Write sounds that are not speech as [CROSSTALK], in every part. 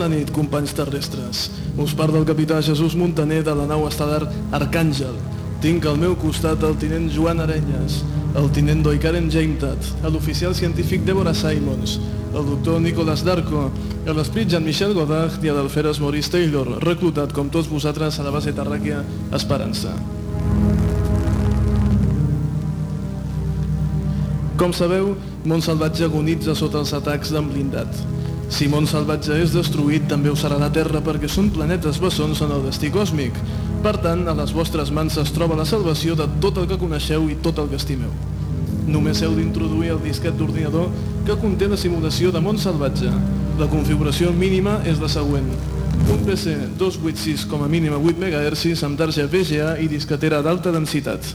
Bona nit, companys terrestres. Us parla el capità Jesús Montaner de la nau estel·lar Arcàngel. Tinc al meu costat el tinent Joan Arenyes, el tinent Doikaren Jaimtat, l'oficial científic Deborah Simons, el doctor Nicolas Darko, l'esprit Jean-Michel Godard i l'alferes Maurice Taylor, reclutat com tots vosaltres a la base terràquia Esperança. Com sabeu, Montsalvatge agonitza sota els atacs d'en blindat. Si Montsalvatge és destruït, també ho serà la Terra perquè són planetes bessons en el destí còsmic. Per tant, a les vostres mans es troba la salvació de tot el que coneixeu i tot el que estimeu. Només heu d'introduir el disquet d'ordinador que conté la simulació de món salvatge. La configuració mínima és la següent. Un PC 286 com a mínim a 8 MHz amb tarja VGA i disquetera d'alta densitat.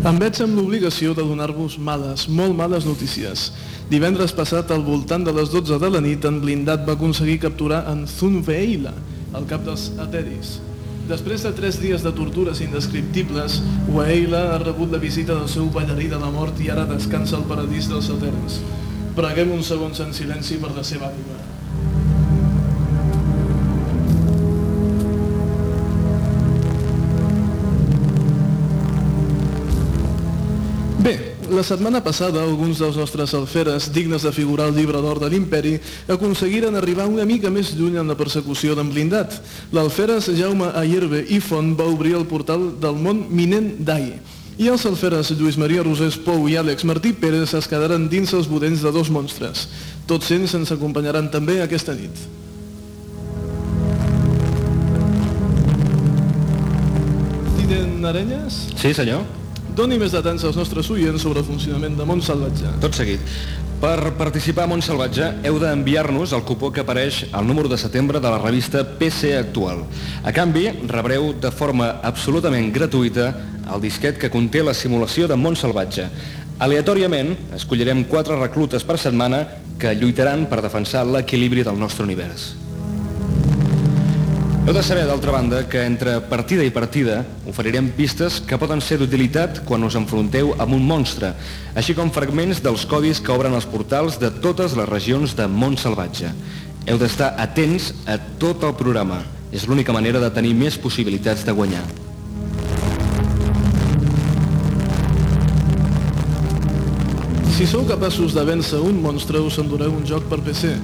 Em veig amb l'obligació de donar-vos males, molt males notícies. Divendres passat, al voltant de les 12 de la nit, en blindat va aconseguir capturar en Zunveila, el cap dels Ateris. Després de tres dies de tortures indescriptibles, Waeila ha rebut la visita del seu ballarí de la mort i ara descansa al paradís dels Eterns. Preguem uns segons en silenci per la seva ànima. La setmana passada alguns dels nostres alferes, dignes de figurar el llibre d'or de l'imperi, aconseguiren arribar una mica més lluny en la persecució d'en blindat. L'alferes Jaume Ayerbe i Font va obrir el portal del món Minent d'Ai. I els alferes Lluís Maria Rosés Pou i Àlex Martí Pérez es quedaren dins els budells de dos monstres. Tots ells ens acompanyaran també aquesta nit. Tinent Arenyes? Sí, senyor. Doni més detalls als nostres oients sobre el funcionament de Mont Salvatge. Tot seguit. Per participar a Montsalvatge heu d'enviar-nos el cupó que apareix al número de setembre de la revista PC Actual. A canvi, rebreu de forma absolutament gratuïta el disquet que conté la simulació de Montsalvatge. Aleatòriament, escollirem quatre reclutes per setmana que lluitaran per defensar l'equilibri del nostre univers. Heu de saber, d'altra banda, que entre partida i partida oferirem pistes que poden ser d'utilitat quan us enfronteu amb un monstre, així com fragments dels codis que obren els portals de totes les regions de món salvatge. Heu d'estar atents a tot el programa. És l'única manera de tenir més possibilitats de guanyar. Si sou capaços de vèncer un monstre, us endureu un joc per PC.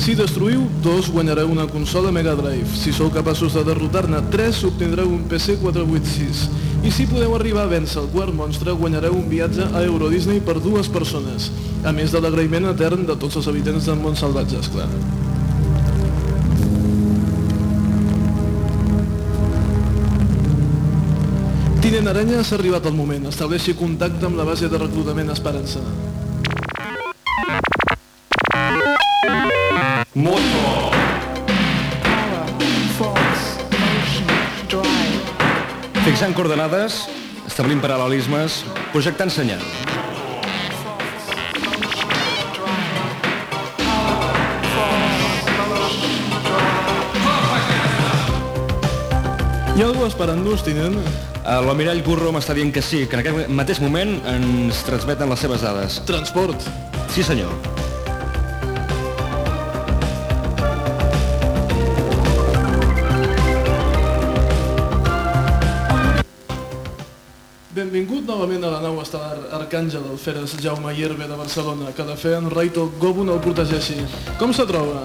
Si destruïu dos, guanyareu una consola Mega Drive. Si sou capaços de derrotar-ne tres, obtindreu un PC 486. I si podeu arribar a vèncer el quart monstre, guanyareu un viatge a Euro Disney per dues persones. A més de l'agraïment etern de tots els habitants del món salvatge, esclar. Tinent Aranya, s'ha arribat el moment. Estableixi contacte amb la base de reclutament Esperança. Fixant coordenades, establint paral·lelismes, projectant senyal. Hi ha algú esperant-nos, tinent? Eh, L'almirall Gurro m'està dient que sí, que en aquest mateix moment ens transmeten les seves dades. Transport. Sí, senyor. Benvingut novament a la nau estel·lar Arcàngel, el Feres Jaume Hierbe de Barcelona, que de fer en Raito Gobun el protegeixi. Com se troba?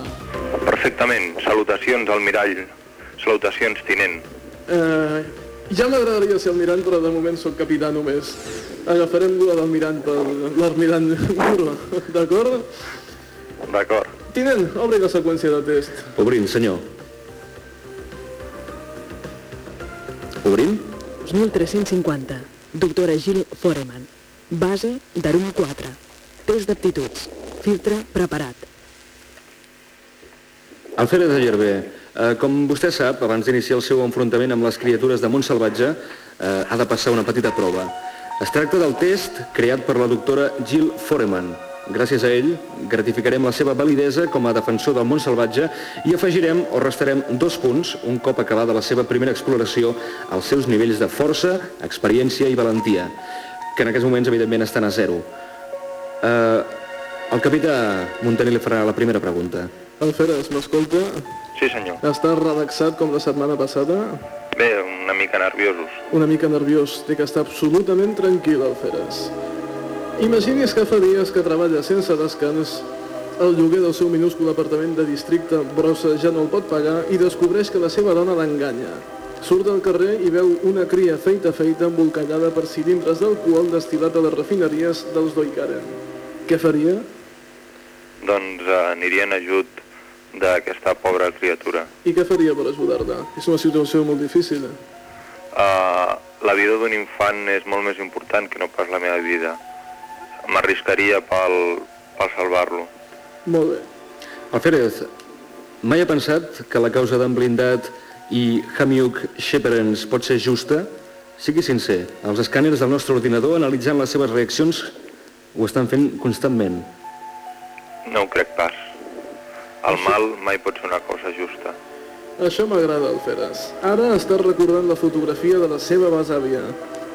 Perfectament. Salutacions, almirall. Salutacions, tinent. Eh, ja m'agradaria ser almirant, però de moment sóc capità només. Agafarem l'ula d'almirant per l'almirant Guro, [LAUGHS] d'acord? D'acord. Tinent, obri la seqüència de test. Obrint, senyor. Obrint? 1350. Doctora Gil Foreman. Base d'Arum 4. Test d'aptituds. Filtre preparat. Alferes de Llerbe, eh, com vostè sap, abans d'iniciar el seu enfrontament amb les criatures de Montsalvatge, eh, ha de passar una petita prova. Es tracta del test creat per la doctora Jill Foreman. Gràcies a ell, gratificarem la seva validesa com a defensor del món salvatge i afegirem o restarem dos punts un cop acabada la seva primera exploració als seus nivells de força, experiència i valentia, que en aquests moments, evidentment, estan a zero. Eh, el capità Montaner li farà la primera pregunta. Alferes, m'escolta? Sí, senyor. Estàs relaxat com la setmana passada? Bé, una mica nerviosos. Una mica nerviós. Té que estar absolutament tranquil, Alferes. Imagini's que fa dies que treballa sense descans el lloguer del seu minúscul apartament de districte Brossa ja no el pot pagar i descobreix que la seva dona l'enganya. Surt al carrer i veu una cria feita feita embolcallada per cilindres d'alcohol destil·lat a les refineries dels Doikaren. Què faria? Doncs eh, aniria en ajut d'aquesta pobra criatura. I què faria per ajudar-la? És una situació molt difícil. Uh, la vida d'un infant és molt més important que no pas la meva vida. M'arriscaria pel, pel salvar-lo. Molt bé. Alferez, mai ha pensat que la causa d'en Blindat i Hamiuk Sheperens pot ser justa? Sigui sincer, els escàners del nostre ordinador analitzant les seves reaccions ho estan fent constantment. No ho crec pas. El mal mai pot ser una cosa justa. Això m'agrada, Alferes. Ara estàs recordant la fotografia de la seva besàvia,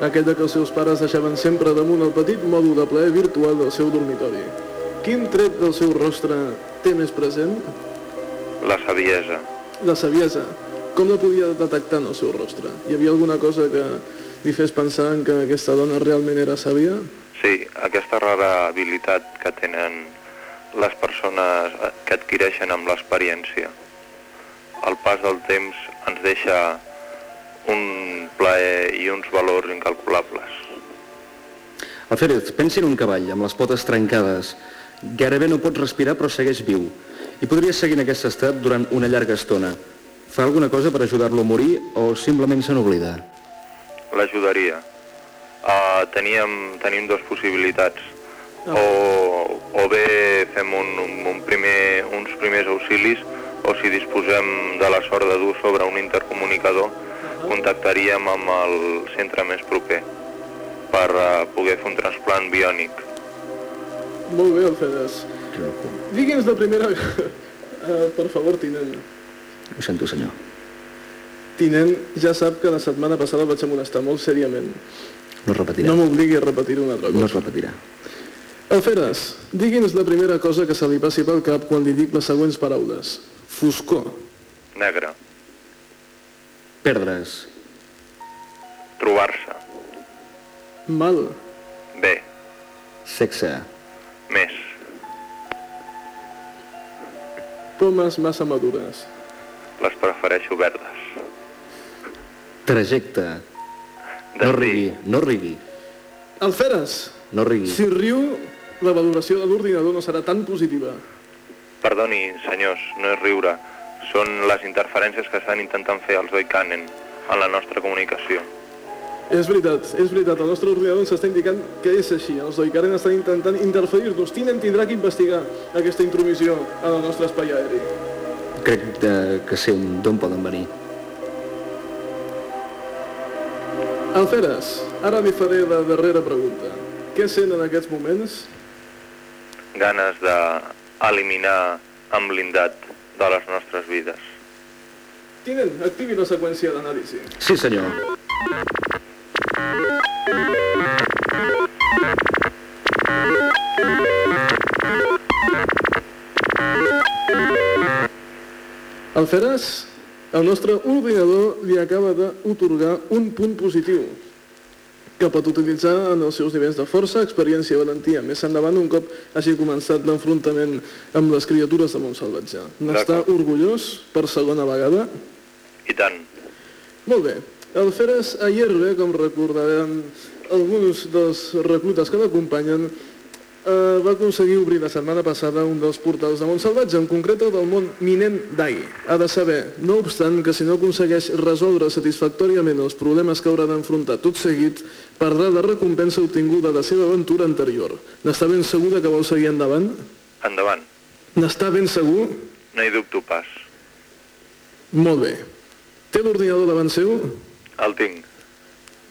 aquella que els seus pares deixaven sempre damunt el petit mòdul de plaer virtual del seu dormitori. Quin tret del seu rostre té més present? La saviesa. La saviesa. Com la podia detectar en el seu rostre? Hi havia alguna cosa que li fes pensar en que aquesta dona realment era sàvia? Sí, aquesta rara habilitat que tenen les persones eh, que adquireixen amb l'experiència. El pas del temps ens deixa un plaer i uns valors incalculables. Alferez, pensi en un cavall amb les potes trencades. Gairebé no pot respirar però segueix viu. I podria seguir en aquest estat durant una llarga estona. Fa alguna cosa per ajudar-lo a morir o simplement se n'oblida? L'ajudaria. Uh, teníem, tenim dues possibilitats. O, o bé fem un, un, un primer, uns primers auxilis o si disposem de la sort de dur sobre un intercomunicador contactaríem amb el centre més proper per uh, poder fer un trasplant biònic. Molt bé, Alferes. Digui'ns la primera... Uh, [LAUGHS] per favor, tinent. Ho sento, senyor. Tinent, ja sap que la setmana passada el vaig molestar molt seriament. No es repetirà. No m'obligui a repetir-ho una altra no cosa. es repetirà. Alferes, digui'ns la primera cosa que se li passi pel cap quan li dic les següents paraules. Foscor, Negre. Perdre's. Trobar-se. mal, Bé. Sexe. Més. pomes massa madures, Les prefereixo verdes. Trajecte. No Destí. rigui, no rigui, Alferes, no rigui. si riu, la valoració de l'ordinador no serà tan positiva. Perdoni, senyors, no és riure. Són les interferències que estan intentant fer els Oikanen en la nostra comunicació. És veritat, és veritat, el nostre ordinador ens està indicant que és així. Els Doikaren estan intentant interferir-nos. Tinen tindrà que investigar aquesta intromissió en el nostre espai aeri. Crec eh, que sé d'on poden venir. Alferes, ara li faré la darrera pregunta. Què sent en aquests moments? Ganes d'eliminar en blindat de les nostres vides. Tinent, activi la seqüència d'anàlisi. Sí, senyor. Alferes, el nostre ordinador li acaba d'otorgar un punt positiu que pot utilitzar en els seus nivells de força, experiència i valentia. Més endavant, un cop hagi començat l'enfrontament amb les criatures de Montsalvatge. N'està orgullós per segona vegada? I tant. Molt bé. El Feres Ayerbe, com recordaran alguns dels reclutes que l'acompanyen, eh, va aconseguir obrir la setmana passada un dels portals de Montsalvatge, en concret el del món Minent Dai. Ha de saber, no obstant, que si no aconsegueix resoldre satisfactòriament els problemes que haurà d'enfrontar tot seguit, perdrà la recompensa obtinguda de la seva aventura anterior. N'està ben segura que vol seguir endavant? Endavant. N'està ben segur? No hi dubto pas. Molt bé. Té l'ordinador davant seu? El tinc.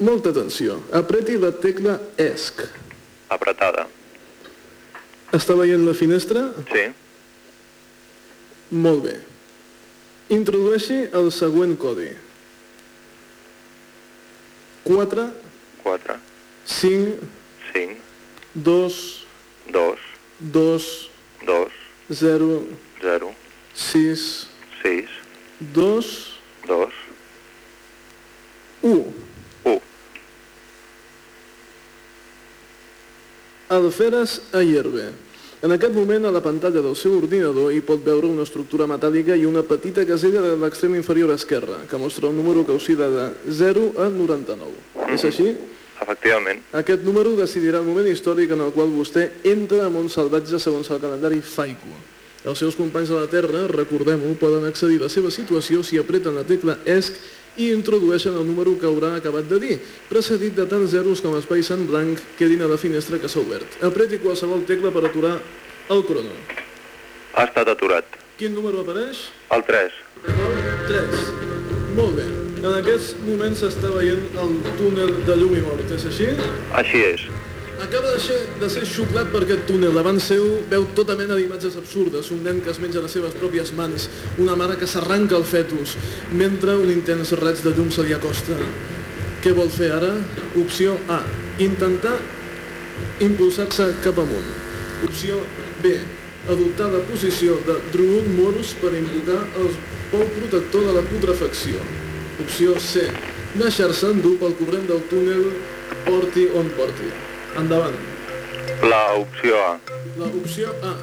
Molta atenció. Apreti la tecla ESC. Apretada. Està veient la finestra? Sí? Molt bé. Introdueixi el següent codi. 4, 4, 5, 5, 2, 2, 2, 2, 0, 0, 6, 6, 2, 2, 1. 1. Alferes a hierbe. En aquest moment, a la pantalla del seu ordinador hi pot veure una estructura metàl·lica i una petita casella de l'extrem inferior esquerra, que mostra un número que oscil·la de 0 a 99. És així? Efectivament. Aquest número decidirà el moment històric en el qual vostè entra a Montsalvatge segons el calendari Faico. Els seus companys de la Terra, recordem-ho, poden accedir a la seva situació si apreten la tecla ESC i introdueixen el número que haurà acabat de dir, precedit de tants zeros com espais en blanc quedin a la finestra que s'ha obert. Apreti qualsevol tecla per aturar el crono. Ha estat aturat. Quin número apareix? El 3. 3. Molt bé. En aquests moments s'està veient el túnel de llum i mort, és així? Així és. Acaba de ser, de ser xuclat per aquest túnel. Davant seu veu tota mena d'imatges absurdes. Un nen que es menja les seves pròpies mans, una mare que s'arranca el fetus, mentre un intens raig de llum se li acosta. Què vol fer ara? Opció A. Intentar impulsar-se cap amunt. Opció B. Adoptar la posició de Druid Morus per invocar el pou protector de la putrefacció. Opció C. Deixar-se endur pel corrent del túnel porti on porti. Endavant. La opció A. La opció A.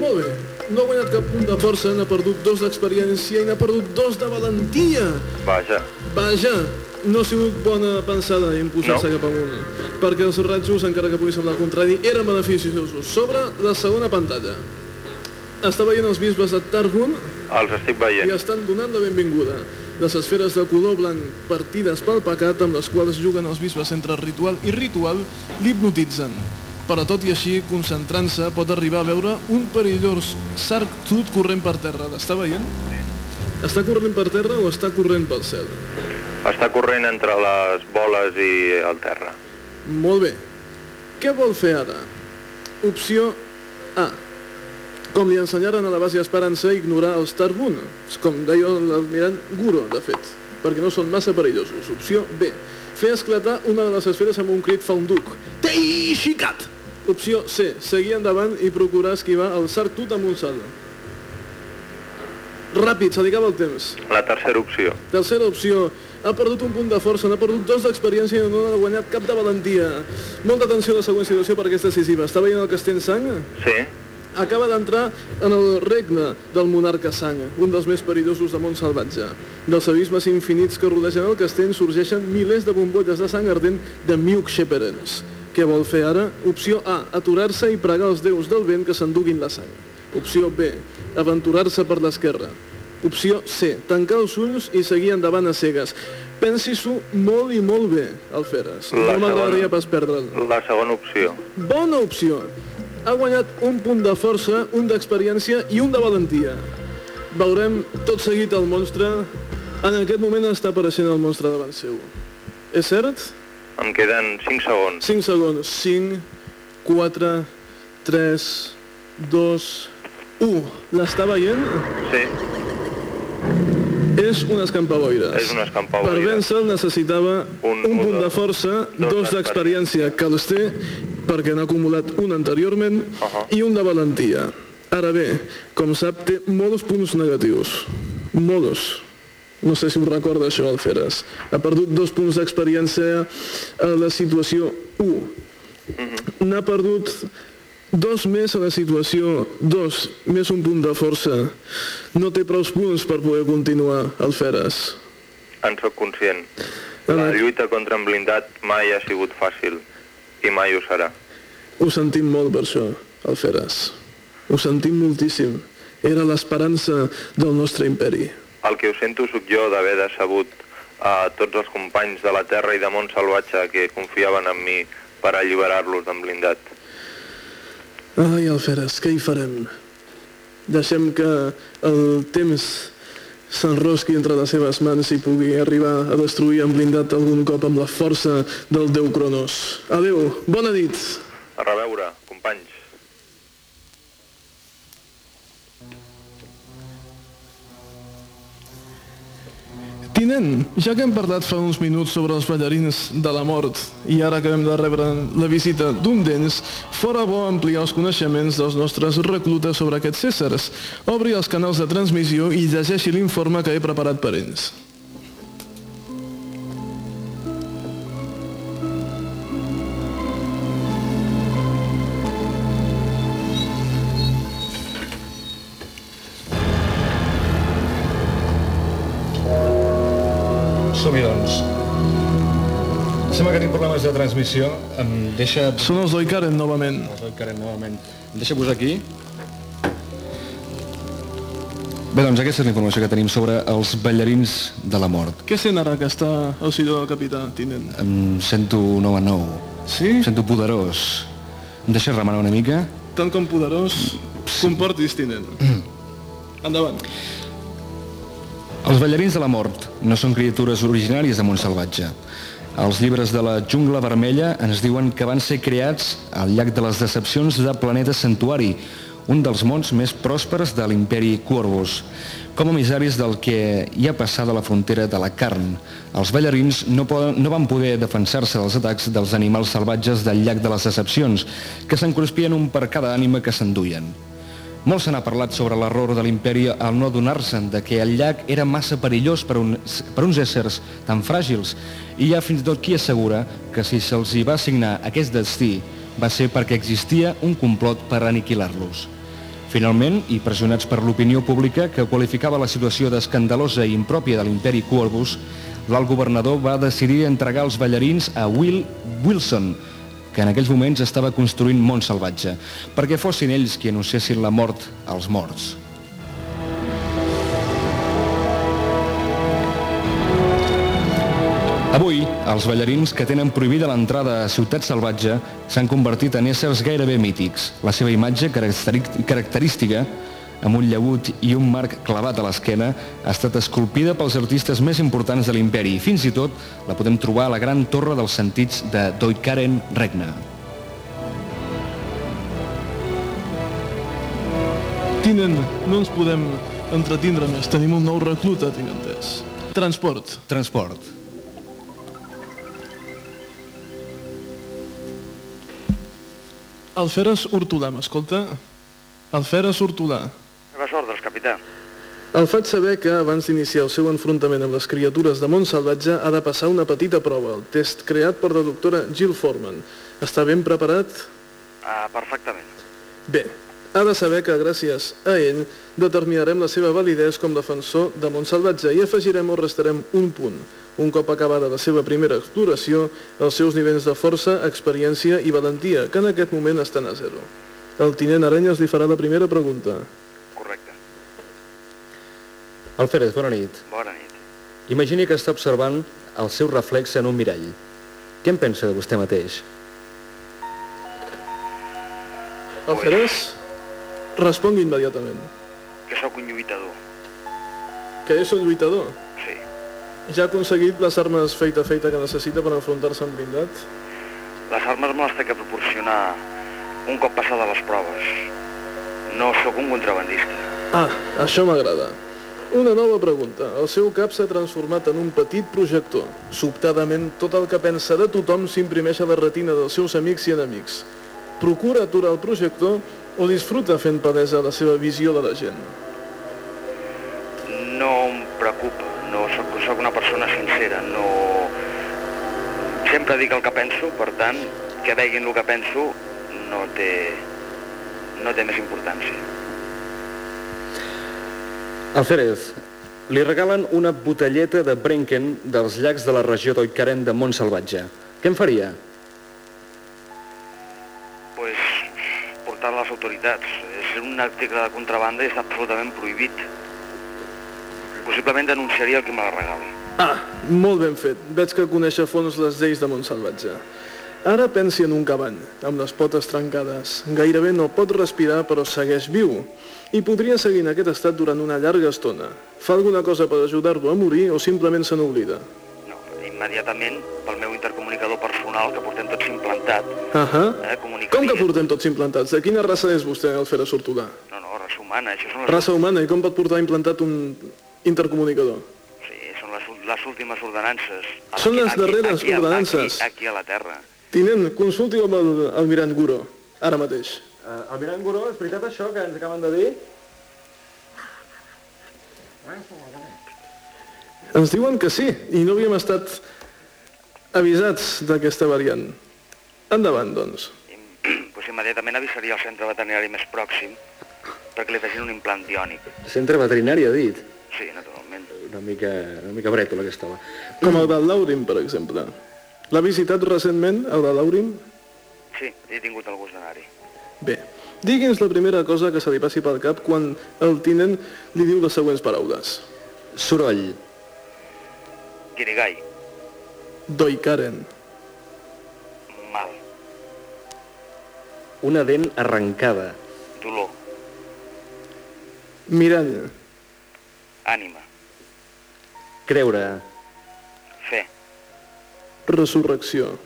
Molt bé. No ha guanyat cap punt de força, n'ha perdut dos d'experiència i n'ha perdut dos de valentia. Vaja. Vaja, no ha sigut bona pensada impulsar-se No. cap amunt, perquè els ratjos, encara que pugui semblar contrari, eren beneficiosos. Sobre la segona pantalla. Està veient els bisbes de Targun Els estic i veient. estan donant la benvinguda. Les esferes de color blanc partides pel pecat amb les quals juguen els bisbes entre ritual i ritual l'hipnotitzen. Però tot i així, concentrant-se, pot arribar a veure un perillós sarc tut corrent per terra. L'està veient? Està corrent per terra o està corrent pel cel? Està corrent entre les boles i el terra. Molt bé. Què vol fer ara? Opció A. Com li ensenyaren a la base Esperança, ignorar els Tarbun, com deia l'almirant Guro, de fet, perquè no són massa perillosos. Opció B. Fer esclatar una de les esferes amb un crit faunduc. Teixicat! Opció C. Seguir endavant i procurar esquivar el sarc tut amb un salt. Ràpid, acaba el temps. La tercera opció. Tercera opció, ha perdut un punt de força, n'ha perdut dos d'experiència i no ha guanyat cap de valentia. Molta atenció a la següent situació perquè és decisiva. Està veient el castell Sang? Sí? Acaba d'entrar en el regne del monarca Sang, un dels més perillosos de món salvatge. Dels abismes infinits que rodegen el castell sorgeixen milers de bombolles de sang ardent de Miuk Sheperens. Què vol fer ara? Opció A, aturar-se i pregar als déus del vent que s'enduguin la sang. Opció B, aventurar-se per l'esquerra. Opció C, tancar els ulls i seguir endavant a cegues. Pensi-s'ho molt i molt bé, Alferes. La No m'agradaria pas perdre'l. La segona opció. Bona opció. Ha guanyat un punt de força, un d'experiència i un de valentia. Veurem tot seguit el monstre. En aquest moment està apareixent el monstre davant seu. És cert? Em queden 5 segons. 5 segons. 5, 4, 3, 2, 1. L'està veient? Sí, És un escampaboires. és un escampaboires. Per vèncer necessitava un, Un- un un punt de de- força, dos dos d'experiència que els té, perquè n'ha acumulat un anteriorment, Ahà. i un de valentia. Ara bé, com sap, té molts punts negatius. Molts. No sé si ho recorda això, Alferes. Ha perdut dos punts d'experiència a la situació 1. N'ha perdut dos més a la situació 2, més un punt de força. No té prou punts per poder continuar, Alferes. en sóc conscient. La lluita contra en blindat mai ha sigut fàcil i mai ho serà. Ho sentim molt per això, Alferes. Ho sentim moltíssim. Era l'esperança del nostre imperi. El que ho sento sóc jo d'haver decebut a tots els companys de la Terra i de món salvatge que confiaven en mi per alliberar-los d'en blindat. Ai, Alferes, què hi farem? Deixem que el temps s'enrosqui entre les seves mans i pugui arribar a destruir en blindat algun cop amb la força del déu Cronos. Adeu, bona nit. A reveure, Tinent, ja que hem parlat fa uns minuts sobre els ballarins de la mort i ara acabem de rebre la visita d'un d'ells, fora bo ampliar els coneixements dels nostres reclutes sobre aquests éssers. Obri els canals de transmissió i llegeixi l'informe que he preparat per ells. Som-hi, doncs. Sembla que tenim problemes de transmissió. Em deixa... Són els d'Oikaren, novament. Els doy Karen, novament. Em deixa posar aquí. Bé, doncs aquesta és la informació que tenim sobre els ballarins de la mort. Què sent ara que està al silló del capità, tinent? Em sento nou a nou. Sí? Em sento poderós. Em deixes remenar una mica? Tant com poderós, comportis, tinent. Endavant. Els ballarins de la mort no són criatures originàries de Montsalvatge. Els llibres de la jungla vermella ens diuen que van ser creats al llac de les decepcions de Planeta Santuari, un dels mons més pròspers de l'imperi Corvus, com a emissaris del que hi ha passat a la frontera de la carn. Els ballarins no, poden, no van poder defensar-se dels atacs dels animals salvatges del llac de les decepcions, que s'encruspien un per cada ànima que s'enduien. Molt se n'ha parlat sobre l'error de l'imperi al no adonar-se'n de que el llac era massa perillós per, un, per uns éssers tan fràgils i hi ha fins i tot qui assegura que si se'ls hi va assignar aquest destí va ser perquè existia un complot per aniquilar-los. Finalment, i pressionats per l'opinió pública que qualificava la situació d'escandalosa i impròpia de l'imperi Corvus, l'alt governador va decidir entregar els ballarins a Will Wilson, que en aquells moments estava construint món salvatge, perquè fossin ells qui anunciessin la mort als morts. Avui, els ballarins que tenen prohibida l'entrada a Ciutat Salvatge s'han convertit en éssers gairebé mítics. La seva imatge característica, amb un llagut i un marc clavat a l'esquena, ha estat esculpida pels artistes més importants de l'imperi i fins i tot la podem trobar a la gran torre dels sentits de Doikaren Regna. Tinent, no ens podem entretindre més. Tenim un nou recluta, tinc entès. Transport. Transport. Alferes Hortolà, m'escolta? Alferes Hortolà. Capità. El faig saber que abans d'iniciar el seu enfrontament amb les criatures de món salvatge ha de passar una petita prova, el test creat per la doctora Jill Foreman. Està ben preparat? Ah, perfectament. Bé, ha de saber que gràcies a ell determinarem la seva validesa com defensor de món salvatge i afegirem o restarem un punt. Un cop acabada la seva primera exploració, els seus nivells de força, experiència i valentia, que en aquest moment estan a zero. El tinent Arenyes li farà la primera pregunta. Alferes, bona nit. Bona nit. Imagini que està observant el seu reflex en un mirall. Què en pensa de vostè mateix? Alferes, respongui immediatament. Que sóc un lluitador. Que és un lluitador. Sí. Ja ha aconseguit les armes feita feita que necessita per enfrontar-se amb blindat? Les armes me les té que proporcionar un cop passades les proves. No sóc un contrabandista. Ah, això m'agrada. Una nova pregunta. El seu cap s'ha transformat en un petit projector. Sobtadament, tot el que pensa de tothom s'imprimeix a la retina dels seus amics i enemics. Procura aturar el projector o disfruta fent palesa la seva visió de la gent? No em preocupa. No sóc, sóc una persona sincera. No... Sempre dic el que penso, per tant, que veguin el que penso no té, no té més importància. Alferez, li regalen una botelleta de Brenken dels llacs de la regió d'Oikaren de Montsalvatge. Què en faria? pues, portar a les autoritats. És un article de contrabanda i està absolutament prohibit. Possiblement denunciaria el que me la regali. Ah, molt ben fet. Veig que coneix a fons les lleis de Montsalvatge. Ara pensi en un cavall, amb les potes trencades. Gairebé no pot respirar, però segueix viu. I podria seguir en aquest estat durant una llarga estona. Fa alguna cosa per ajudar-lo a morir o simplement se n'oblida? No, immediatament, pel meu intercomunicador personal, que portem tots implantat, Ahà. eh, comunicaria... Com que portem tots implantats? De quina raça és vostè, Alfera Sortolà? No, no, raça humana, això són les, Raça humana, i com pot portar implantat un intercomunicador? sí, són les, les últimes ordenances. Són les darreres aquí, ordenances. Aquí, aquí a la Terra. Tinent, consulti amb el, el Mirant Guro, ara mateix. Uh, Almirant Guró, és veritat això que ens acaben de dir? Ens diuen que sí, i no havíem estat avisats d'aquesta variant. Endavant, doncs. pues immediatament avisaria el centre veterinari més pròxim perquè li fessin un implant biònic. Centre veterinari, ha dit. Sí, naturalment. Una mica, una mica brètol, aquesta. Com el del Laurim, per exemple. L'ha visitat recentment, el de Laurim? Sí, he tingut el gust d'anar-hi. Bé, digui'ns la primera cosa que se li passi pel cap quan el tinent li diu les següents paraules. Soroll. Guirigall, Doikaren, mal, Una dent arrencada. dolor, mirall, ànima, Creure. Resurrecció.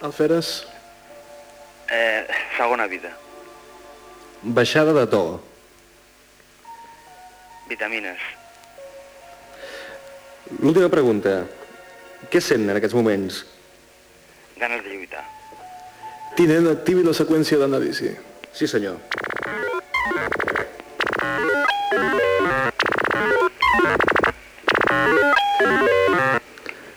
Alferes, eh, segona vida, Baixada de to. vitamines, L'última pregunta. Què sent en aquests moments? ganes de lluitar. tinent, activi la seqüència d'anàlisi. Sí, senyor.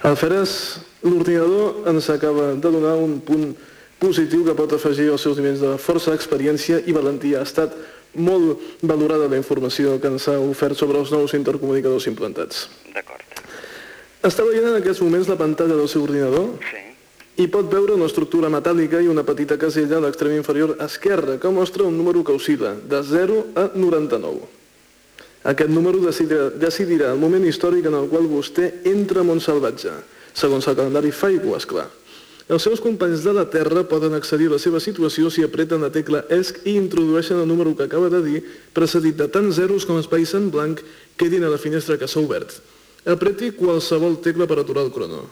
Alferes, l'ordinador ens acaba de donar un punt positiu que pot afegir als seus nivells de força, experiència i valentia. Ha estat molt valorada la informació que ens ha ofert sobre els nous intercomunicadors implantats. D'acord. Està veient en aquests moments la pantalla del seu ordinador Sí, i pot veure una estructura metàl·lica i una petita casella a l'extrem inferior esquerre que mostra un número que oscil·la de 0 a 99. Aquest número decidirà, decidirà el moment històric en el qual vostè entra a Montsalvatge, segons el calendari Faigo, esclar. Els seus companys de la Terra poden accedir a la seva situació si apreten la tecla ESC i introdueixen el número que acaba de dir, precedit de tants zeros com espais en blanc quedin a la finestra que s'ha obert. Apreti qualsevol tecla per aturar el crono.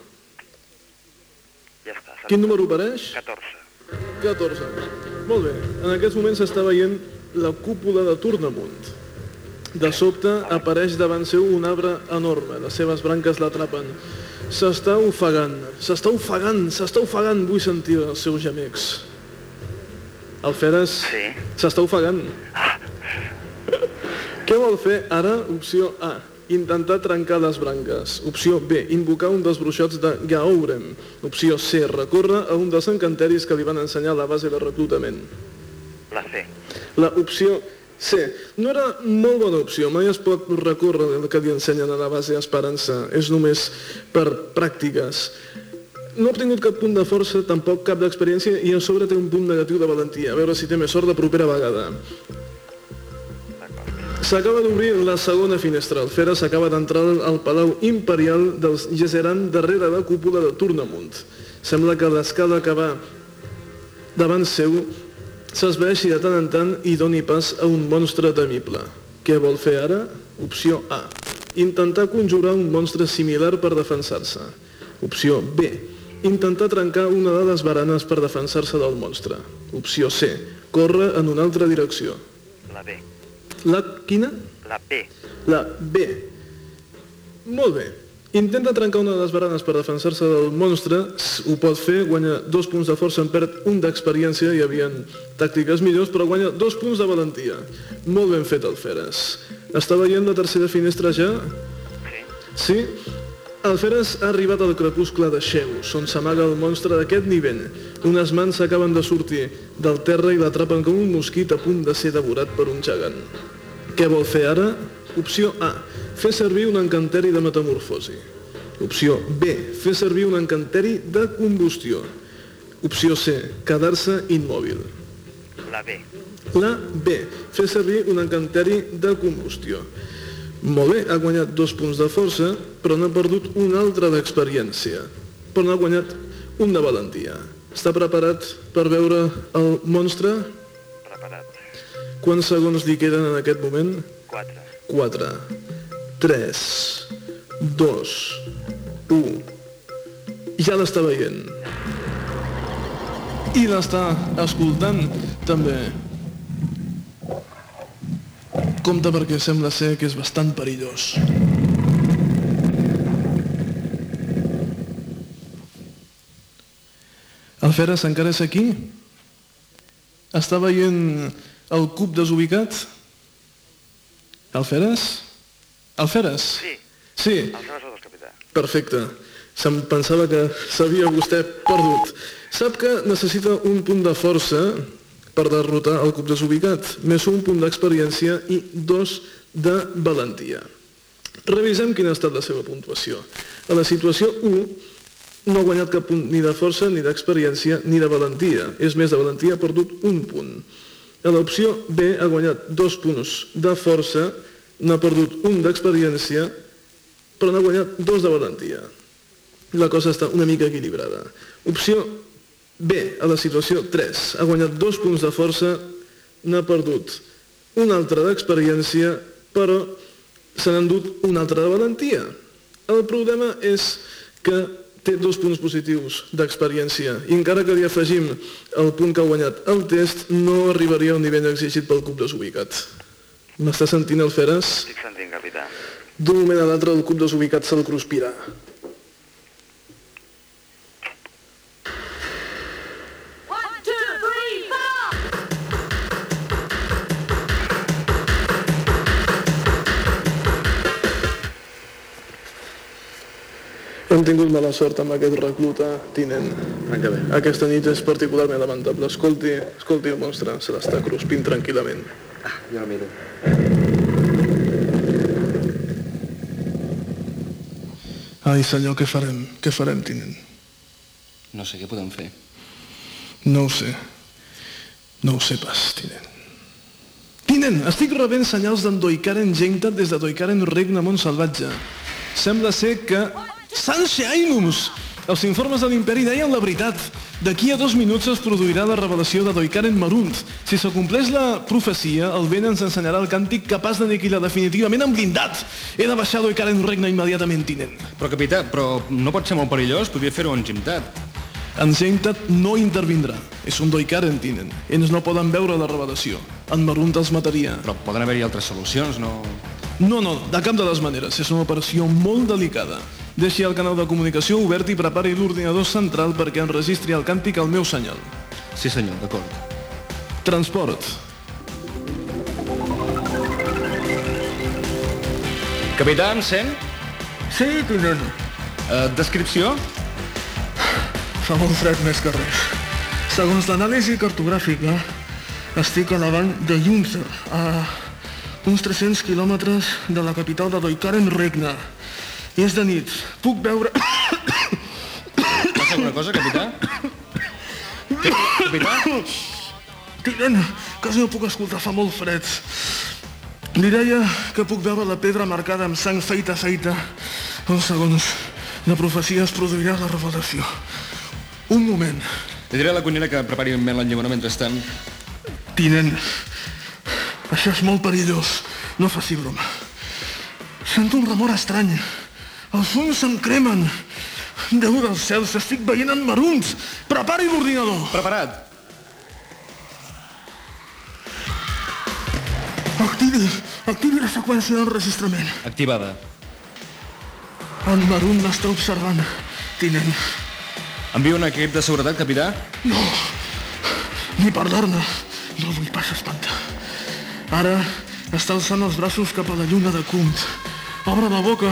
ja està. Quin número apareix? 14. 14. Molt bé. En aquests moments s'està veient la cúpula de Tornamunt. De sobte apareix davant seu un arbre enorme. Les seves branques l'atrapen. S'està ofegant, s'està ofegant, s'està ofegant. Vull sentir els seus gemecs. Alferes Sí. s'està ofegant. [LAUGHS] Què vol fer ara? Opció A. Intentar trencar les branques. Opció B. Invocar un dels bruixots de Gaurem. Opció C. Recórrer a un dels encanteris que li van ensenyar la base de reclutament. La C. La opció C. No era molt bona opció, mai es pot recórrer el que li ensenyen a la base Esperança. És només per pràctiques. No ha obtingut cap punt de força, tampoc cap d'experiència i a sobre té un punt negatiu de valentia. A veure si té més sort de propera vegada. S'acaba d'obrir la segona finestra. El Fera s'acaba d'entrar al Palau Imperial dels Gesseran darrere la cúpula de Tornamunt. Sembla que l'escala que va davant seu s'esveixi de tant en tant i doni pas a un monstre temible. Què vol fer ara? Opció A. Intentar conjurar un monstre similar per defensar-se. Opció B. Intentar trencar una de les baranes per defensar-se del monstre. Opció C. Córrer en una altra direcció. La B. La quina? La B. La B. Molt bé. Intenta trencar una de les baranes per defensar-se del monstre, ho pot fer, guanya dos punts de força, en perd un d'experiència, hi havia tàctiques millors, però guanya dos punts de valentia. Molt ben fet el Feres. Està veient la tercera finestra ja? Sí. El Feres ha arribat al crepuscle de Xeus, on s'amaga el monstre d'aquest nivell. Unes mans acaben de sortir del terra i l'atrapen com un mosquit a punt de ser devorat per un gegant. Què vol fer ara? Opció A. Fer servir un encanteri de metamorfosi. Opció B. Fer servir un encanteri de combustió. Opció C. Quedar-se immòbil. La B. La B. Fer servir un encanteri de combustió. Molt bé, ha guanyat dos punts de força, però n'ha perdut un altre d'experiència. Però n'ha guanyat un de valentia. Està preparat per veure el monstre? Preparat. Quants segons li queden en aquest moment? 4. 4, 3, 2, 1. Ja l'està veient. I l'està escoltant, també. compte perquè sembla ser que és bastant perillós. El Feres encara és aquí? Està veient el cub desubicat? El Feres? El Feres? Sí, Sí, el és el capità. perfecte. Se'm pensava que s'havia vostè perdut. Sap que necessita un punt de força per derrotar el cub desubicat, més un punt d'experiència i dos de valentia. Revisem quina ha estat la seva puntuació. A la situació 1 no ha guanyat cap punt ni de força, ni d'experiència, ni de valentia. És més, de valentia ha perdut un punt. A l'opció B ha guanyat dos punts de força, n'ha perdut un d'experiència, però n'ha guanyat dos de valentia. La cosa està una mica equilibrada. Opció B, a la situació 3, ha guanyat dos punts de força, n'ha perdut un altre d'experiència, però se n'ha endut un altre de valentia. El problema és que té dos punts positius d'experiència i encara que li afegim el punt que ha guanyat el test, no arribaria al nivell exigit pel cub desubicat. M'està sentint el Feres? Estic sentint, capità. D'un moment a l'altre el cub desubicat se'l cruspirà. Hem tingut mala sort amb aquest recluta, tinent. Francament. Aquesta nit és particularment lamentable. Escolti, escolti el monstre, se l'està cruspint tranquil·lament. Ah, jo la miro. Ai, senyor, què farem? Què farem, tinent? No sé què podem fer. No ho sé. No ho sé pas, tinent. Tinent, estic rebent senyals d'en Doikaren Gentat des de Doikaren Regne Mont Salvatge. Sembla ser que... Sanche Ainus! Els informes de l'imperi deien la veritat. D'aquí a dos minuts es produirà la revelació de Doikaren Marunt. Si s'acompleix la profecia, el vent ens ensenyarà el càntic capaç d'aniquilar definitivament en blindat. He de baixar Doikaren Regne immediatament, tinent. Però, capità, però no pot ser molt perillós? Podria fer-ho en Jimtat. En Gentat no intervindrà. És un Doikaren, tinent. Ells no poden veure la revelació. En Marunt els mataria. Però poden haver-hi altres solucions, no... No, no, de cap de les maneres. És una operació molt delicada. Deixi el canal de comunicació obert i prepari l'ordinador central perquè enregistri el càntic al meu senyal. Sí, senyor, d'acord. Transport. Capità, em sent? Sí, tinent. Uh, descripció? Fa molt fred més que res. Segons l'anàlisi cartogràfica, estic a davant de Yunza, a uns 300 quilòmetres de la capital de Doikaren Regne. És de nit. Puc veure... Passa alguna cosa, capità? Capità? Tinent, quasi no puc escoltar, fa molt fred. Li deia que puc veure la pedra marcada amb sang feita feita. Uns segons. La profecia es produirà la revelació. Un moment. Li diré a la cuinera que prepari ben l'enllegonor mentrestant. Tinent, això és molt perillós. No faci broma. Sento un remor estrany. Els fums se'm cremen. Déu dels cels, estic veient en maruns. Prepari l'ordinador. Preparat. Activi, activi la seqüència d'enregistrament. Activada. En Marum m'està observant. Tinent, Envio un equip de seguretat, capità? no. Ni parlar-ne. No vull pas espantar. Ara està alçant els braços cap a la lluna de Kunt. Obre la boca.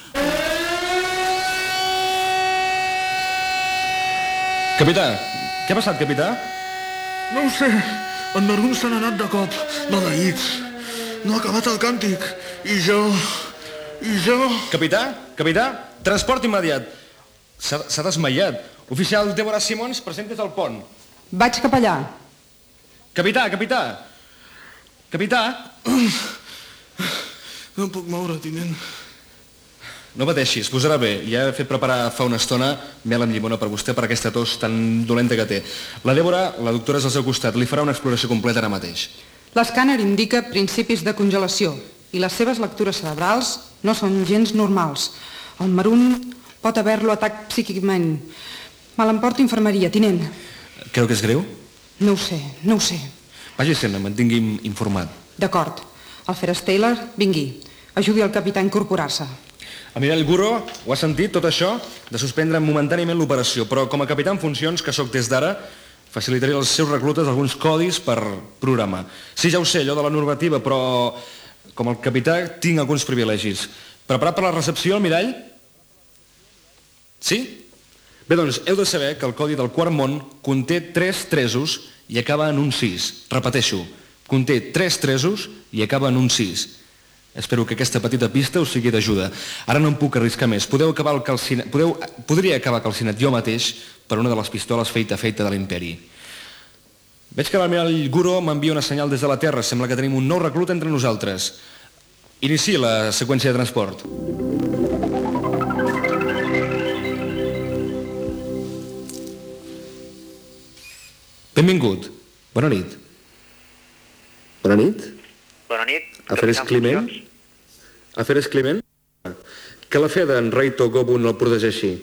Capità, què ha passat, capità? No ho sé. En Marum se n'ha anat de cop. Maleïts. No ha acabat el càntic. I jo... I jo... Capità? Capità? Transport immediat. S'ha s'ha desmaiat. Oficial Débora Simons, presentes al pont. Vaig cap allà. Capità, capità! Capità? No em puc moure, tinent. No pateixi, es posarà bé. Ja he fet preparar fa una estona mel amb llimona per vostè per aquesta tos tan dolenta que té. La Dèbora, la doctora és al seu costat, li farà una exploració completa ara mateix. L'escàner indica principis de congelació i les seves lectures cerebrals no són gens normals. El Marun pot haver-lo atac psíquicament. Me l'emporto infermeria, tinent. Creu que és greu? No ho sé, no ho sé. Vagi sent, mantingui'm informat. D'acord. Alferes Taylor, vingui. Ajudi el capità a incorporar-se. El Mirall Guro, ho ha sentit, tot això? De suspendre momentàniament l'operació, però com a capità en funcions, que sóc des d'ara, facilitaré als seus reclutes alguns codis per programa. Sí, ja ho sé, allò de la normativa, però com a capità tinc alguns privilegis. Preparat per la recepció, el Mirall? Sí? Bé, doncs, heu de saber que el codi del quart món conté tres tresos i acaba en un 6. Repeteixo, conté tres tresos i acaba en un 6. Espero que aquesta petita pista us sigui d'ajuda. Ara no em puc arriscar més. Podeu acabar el calcinat... Podeu... Podria acabar calcinat jo mateix per una de les pistoles feita feita de l'imperi. Veig que l'almirall Guro m'envia una senyal des de la Terra. Sembla que tenim un nou reclut entre nosaltres. Inici la seqüència de transport. Benvingut. Bona nit. Bona nit. Aferes Climent? Aferes Climent? Que la fe d'en Reito Gobun el protegeixi.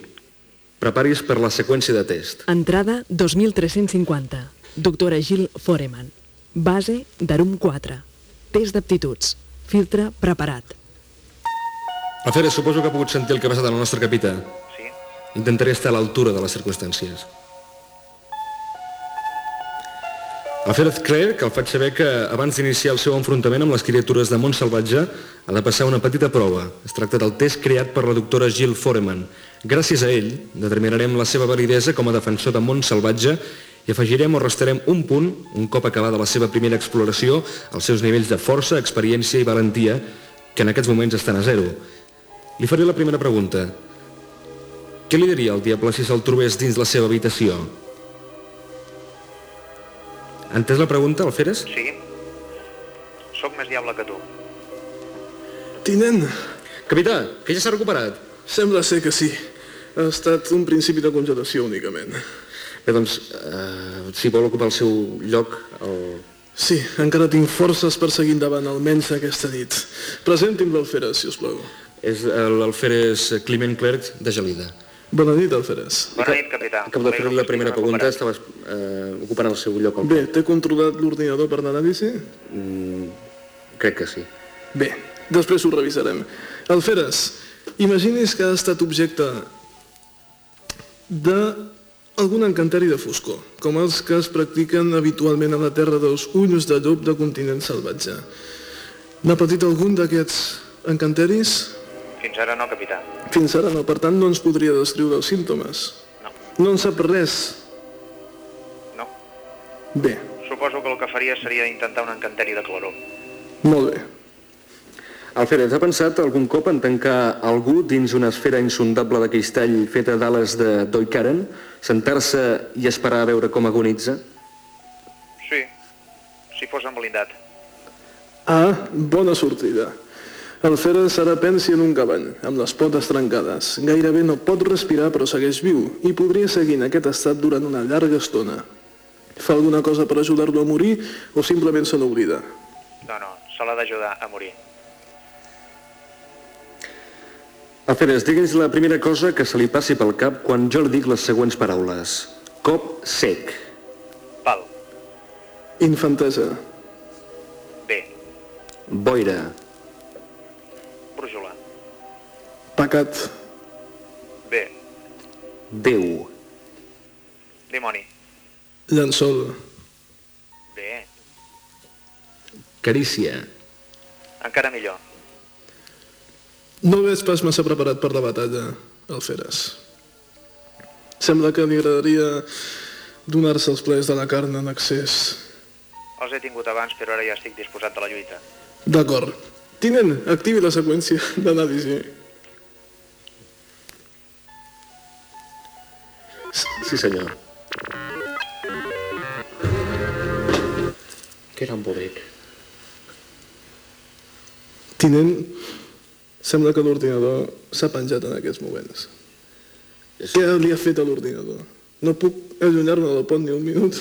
Preparis per la seqüència de test. Entrada 2350. Doctora Gil Foreman. Base d'Arum 4. Test d'aptituds. Filtre preparat. Alferes, suposo que ha pogut sentir el que ha passat al nostre capità. Sí. Intentaré estar a l'altura de les circumstàncies. Alfred Clerc el faig saber que abans d'iniciar el seu enfrontament amb les criatures de món salvatge ha de passar una petita prova. Es tracta del test creat per la doctora Jill Foreman. Gràcies a ell determinarem la seva validesa com a defensor de món salvatge i afegirem o restarem un punt, un cop acabada la seva primera exploració, als seus nivells de força, experiència i valentia, que en aquests moments estan a zero. Li faré la primera pregunta. Què li diria el diable si se'l trobés dins la seva habitació? Entès la pregunta, Alferes? Sí. Sóc més diable que tu. Tinent, Capità, que ja s'ha recuperat. sembla ser que sí. Ha estat un principi de congelació únicament. Bé, doncs, eh, si vol ocupar el seu lloc, el... Sí, encara tinc forces per seguir endavant, almenys aquesta nit. Presenti'm l'Alferes, si us plau. és l'Alferes Climent Clerc de Gelida. Bona nit, Alferes. Bona nit, capità. Acabo de fer la primera pregunta, estaves eh, ocupant el seu lloc al Bé, t'he controlat l'ordinador per l'anàlisi? Mm, crec que sí. Bé, després ho revisarem. Alferes, imagini's que ha estat objecte d'algun encanteri de foscor, com els que es practiquen habitualment a la terra dels ulls de llop de continent salvatge. N'ha patit algun d'aquests encanteris? Fins ara no, capità. Fins ara no, per tant no ens podria descriure els símptomes. No. No en sap res. No. Bé, Suposo que el que faria seria intentar un encanteri de claror. molt bé. Alferes, ha pensat algun cop en tancar algú dins una esfera insondable de cristall feta d'ales de Doikaren, sentar-se i esperar a veure com agonitza? Sí. Si fos en blindat. Ah, bona sortida. El Feres ara pensi en un cavall, amb les potes trencades. Gairebé no pot respirar però segueix viu i podria seguir en aquest estat durant una llarga estona. Fa alguna cosa per ajudar-lo a morir o simplement se n'oblida? No, no. Se l'ha d'ajudar a morir. Alferes, digui'ns la primera cosa que se li passi pel cap quan jo li dic les següents paraules. Cop sec. Pal. Infantesa, Bé. Boira. Pecat, Bé. Déu. Dimoni. llençol, Bé. Carícia. Encara millor. No veig pas massa preparat per la batalla, Alferes. Sembla que li agradaria donar-se els plaers de la carn en excés. Els he tingut abans, però ara ja estic disposat a la lluita. D'acord. Tinent, activi la seqüència d'anàlisi. Sí, senyor. Que era un bolic. Tinent, Sembla que l'ordinador s'ha penjat en aquests moments. Què li ha fet a l'ordinador? No puc allunyar-me del pont ni un minut.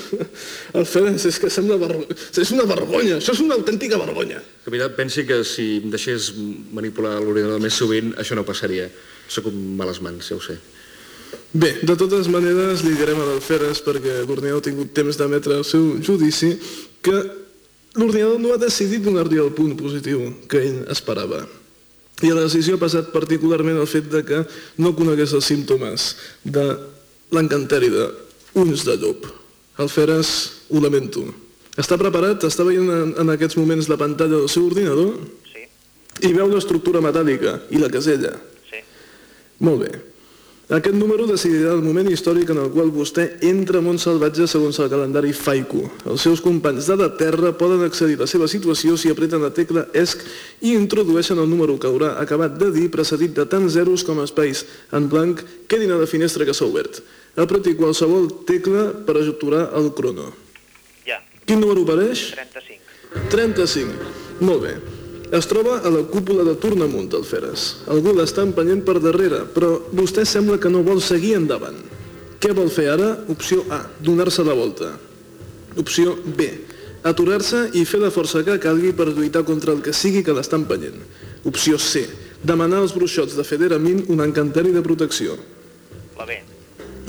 El Feres és que sembla vergonya. És una vergonya, això és una autèntica vergonya. Capità, pensi que si em deixés manipular l'ordinador més sovint, això no passaria. Soc un males mans, ja ho sé. Bé, de totes maneres li direm a l'Alferes perquè l'ordinador ha tingut temps d'emetre el seu judici que l'ordinador no ha decidit donar-li el punt positiu que ell esperava. I la decisió ha passat particularment el fet de que no conegués els símptomes de l'encanteri de ulls de llop. Alferes, ho lamento. Està preparat? Està veient en, en aquests moments la pantalla del seu ordinador? Sí, I veu l'estructura metàl·lica i la casella? sí. Molt bé. Aquest número decidirà el moment històric en el qual vostè entra a Montsalvatge segons el calendari FAICO. Els seus companys de la Terra poden accedir a la seva situació si apreten la tecla ESC i introdueixen el número que haurà acabat de dir precedit de tant zeros com espais en blanc quedin a la finestra que s'ha obert. Apreti qualsevol tecla per aturar el crono. Ja, Quin número apareix? 35. 35. Molt bé. Es troba a la cúpula de Tornamunt, el Feres. Algú l'està empenyent per darrere, però vostè sembla que no vol seguir endavant. Què vol fer ara? Opció A, donar-se la volta. Opció B, aturar-se i fer la força que calgui per lluitar contra el que sigui que l'està empenyent. Opció C, demanar als bruixots de Federamin un encanteri de protecció. La B.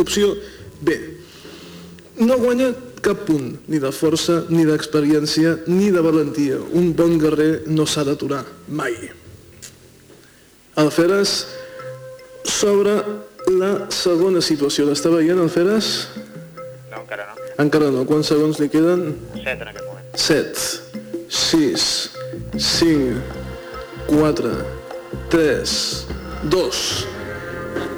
Opció B. No guanya cap punt, ni de força, ni d'experiència, ni de valentia. Un bon guerrer no s'ha d'aturar, mai. Alferes s'obre la segona situació. L'està veient, Alferes? No, encara no. Encara no. Quants segons li queden? 7 en aquest moment. 7, 6, 5, 4, 3, 2...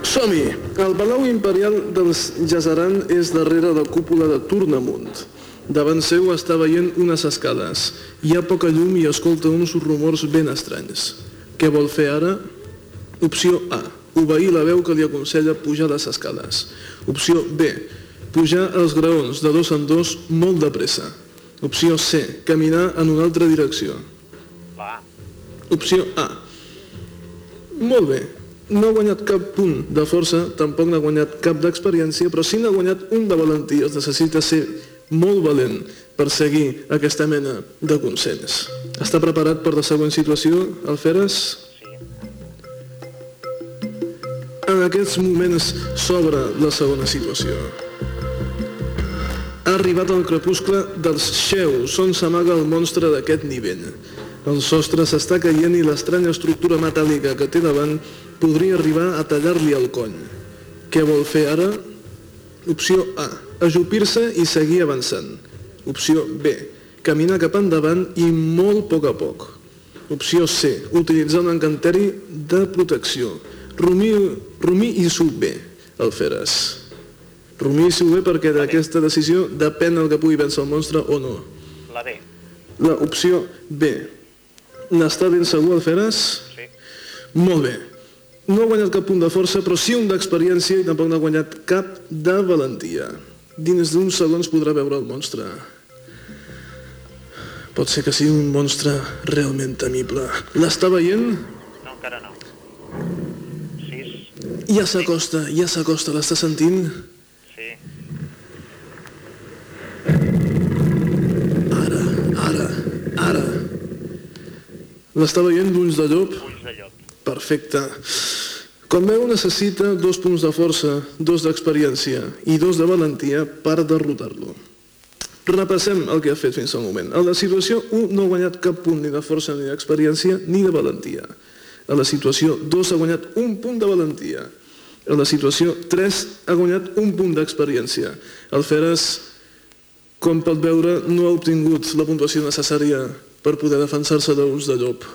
Som-hi! El Palau Imperial dels Jazaran és darrere la cúpula de Tornamunt. Davant seu està veient unes escales. Hi ha poca llum i escolta uns rumors ben estranys. Què vol fer ara? Opció A. Obeir la veu que li aconsella pujar les escales. Opció B. Pujar els graons de dos en dos molt de pressa. Opció C. Caminar en una altra direcció. Opció A. Molt bé. No ha guanyat cap punt de força, tampoc n'ha guanyat cap d'experiència, però sí n'ha guanyat un de valentia. Es necessita ser molt valent per seguir aquesta mena de consens. Està preparat per la següent situació, Alferes? En aquests moments s'obre la segona situació. Ha arribat el crepuscle dels xeus, on s'amaga el monstre d'aquest nivell. El sostre s'està caient i l'estranya estructura metàl·lica que té davant podria arribar a tallar-li el coll. Què vol fer ara? Opció A. Ajupir-se i seguir avançant. Opció B. Caminar cap endavant i molt a poc a poc. Opció C. Utilitzar un encanteri de protecció. Rumi, rumi i sub bé, el Feres. Rumi i sub bé perquè d'aquesta decisió depèn el que pugui vèncer el monstre o no. La B. La opció B. N'està ben segur el Feres? Sí. Molt bé. No ha guanyat cap punt de força, però sí un d'experiència i tampoc no ha guanyat cap de valentia. Dins d'uns segons podrà veure el monstre. Pot ser que sigui un monstre realment temible. L'està veient? No, encara no. 6. Ja s'acosta, ja s'acosta, l'està sentint? Sí. Ara, ara, ara. L'està veient d'ulls de llop? Ulls. Perfecte. Com veu, necessita dos punts de força, dos d'experiència i dos de valentia per derrotar-lo. Repassem el que ha fet fins al moment. A la situació 1 no ha guanyat cap punt ni de força ni d'experiència ni de valentia. A la situació 2 ha guanyat un punt de valentia. A la situació 3 ha guanyat un punt d'experiència. El Feres, com pot veure, no ha obtingut la puntuació necessària per poder defensar-se d'uns de llop.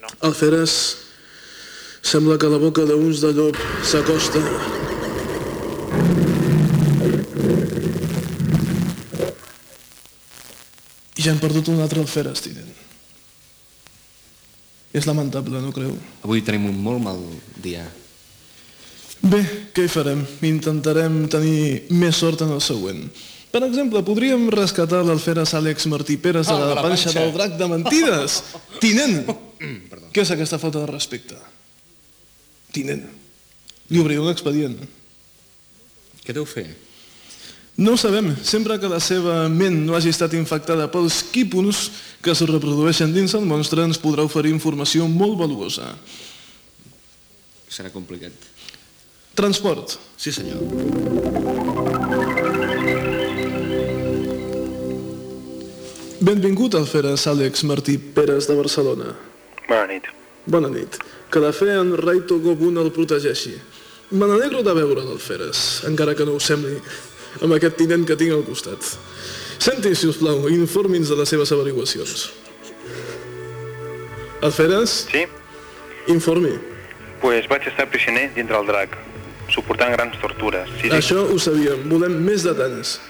No. El Feres sembla que la boca d'uns de llop s'acosta. I ja hem perdut un altre Alferes, tinent. És lamentable, no creu? Avui tenim un molt mal dia. Bé, què hi farem? Intentarem tenir més sort en el següent. Per exemple, podríem rescatar l'alferes Àlex Martí Pérez de Ah, la, de la panxa panxa. del drac de mentides. Tinent! Mm, perdó. Què és aquesta falta de respecte? Tinent, li obriu l'expedient. Què deu fer? No ho sabem, sempre que la seva ment no hagi estat infectada pels quípuns que es reprodueixen dins el monstre ens podrà oferir informació molt valuosa. Serà complicat. Transport. Sí, senyor. Benvingut al Feres Àlex Martí Peres de Barcelona. Bona nit. Bona nit. Que la fe en Raito Gobun el protegeixi. Me n'alegro de veure'l, el Feres, encara que no ho sembli, amb aquest tinent que tinc al costat. Senti, si us plau, informi'ns de les seves averiguacions. Alferes, Sí? informi. Pues vaig estar prisioner dintre el drac, suportant grans tortures. Sí, sí. Això ho sabíem, volem més detalls.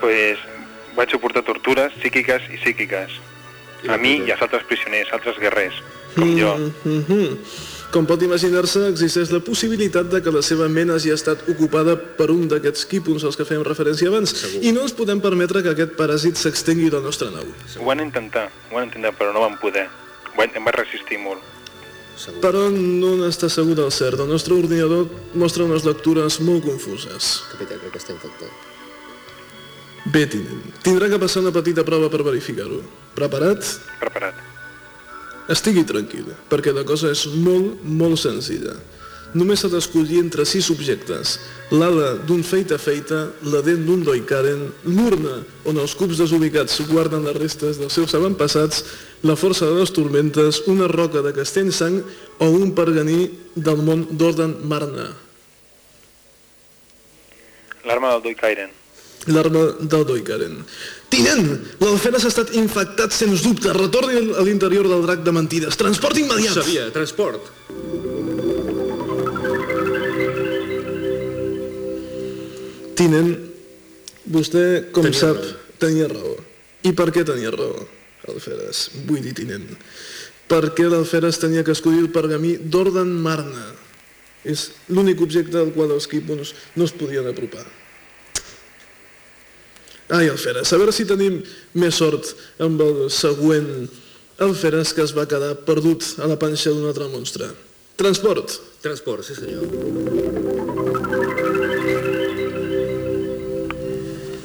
Pues vaig suportar tortures psíquiques i psíquiques. A mi i als altres prisoners, altres guerrers, com jo. Mm -hmm. Com pot imaginar-se, existeix la possibilitat de que la seva ment hagi estat ocupada per un d'aquests quípuns als que fèiem referència abans i no ens podem permetre que aquest paràsit s'extengui a la nostra nau. Ho van intentar, ho van intentar, però no van poder. Em vaig resistir molt. Però no n'està segur del cert. El nostre ordinador mostra unes lectures molt confuses. Capità, crec que està infectat. Bé, tinent. Tindrà que passar una petita prova per verificar-ho. Preparat? Preparat. Estigui tranquil, perquè la cosa és molt, molt senzilla. Només s'ha d'escollir entre sis objectes. L'ala d'un feita feita, la dent d'un doikaren, l'urna on els cubs desubicats guarden les restes dels seus avantpassats, la força de les tormentes, una roca de castell sang o un perganí del món d'Orden Marna. L'arma del Doikairen. L'arma del Doikaren. Tinent! L'Alferes ha estat infectat sens dubte. Retorni a l'interior del drac de mentides. Transport immediat! Sabia, transport. Tinent, vostè, com Tenia sap, raó. tenia raó. I per què tenia raó, Alferes? Vull dir, tinent. Perquè l'Alferes tenia que escollir el pergamí d'Orden Marna. És l'únic objecte al qual els quípons no es podien apropar. Ai, Alferes, a veure si tenim més sort amb el següent Alferes que es va quedar perdut a la panxa d'un altre monstre. Transport. Transport, sí senyor.